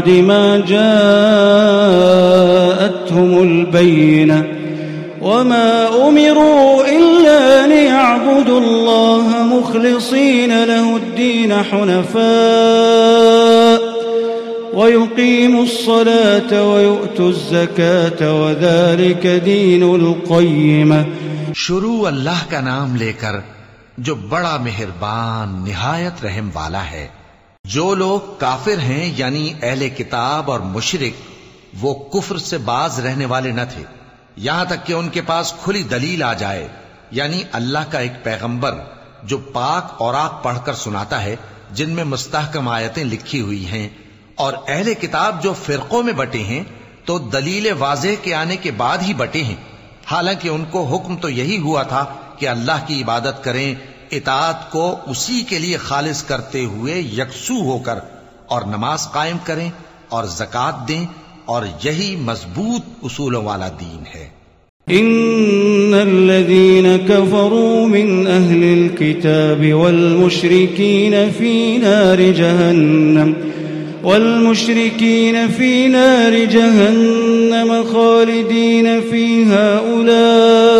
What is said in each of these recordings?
بعد ما جاءتهم البينة وما أمروا إلا ليعبدوا الله مخلصين له الدين حنفاء ويقيموا الصلاة ويؤتوا الزكاة وذلك دين القيمة شروع اللہ کا نام لے کر جو بڑا مہربان نہایت رحم والا ہے جو لوگ کافر ہیں یعنی اہل کتاب اور مشرق وہ کفر سے باز رہنے والے نہ تھے۔ یہاں تک کہ ان کے پاس کھلی دلیل آ جائے یعنی اللہ کا ایک پیغمبر جو پاک اور آگ پڑھ کر سناتا ہے، جن میں مستحکم آیتیں لکھی ہوئی ہیں۔ اور اہل کتاب جو فرقوں میں بٹے ہیں، تو دلیل واضح کے آنے کے بعد ہی بٹے ہیں۔ حالانکہ ان کو حکم تو یہی ہوا تھا کہ اللہ کی عبادت کریں اطاعت کو اسی کے لیے خالص کرتے ہوئے یکسو ہو کر اور نماز قائم کریں اور زکات دیں اور یہی مضبوط اصولوں والا دین ہے۔ إن الذين كفروا من أهل الكتاب والمشركين في نار جهنم والمشركين في نار جهنم خالدين فيها اولئك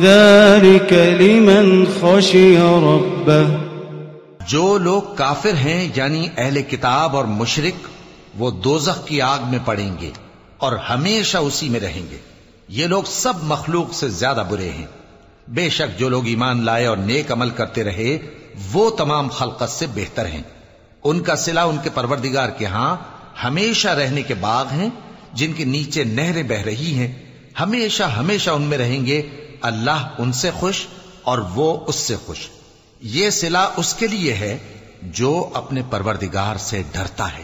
ذلك لمن خشي ربه. جو لوگ کافر ہیں یعنی اہل کتاب اور مشرق وہ دوزخ کی آگ میں پڑیں گے اور ہمیشہ اسی میں رہیں گے۔ یہ لوگ سب مخلوق سے زیادہ برے ہیں۔ بے شک جو لوگ ایمان لائے اور نیک عمل کرتے رہے، وہ تمام خلقت سے بہتر ہیں۔ ان کا سلا ان کے پروردگار کے ہاں ہمیشہ رہنے کے باغ ہیں، جن کے نیچے نہریں بہ رہی ہیں، ہمیشہ ہمیشہ ان میں رہیں گے۔ اللہ ان سے خوش اور وہ اس سے خوش۔ یہ سلا اس کے لیے ہے جو اپنے پروردگار سے ڈرتا ہے۔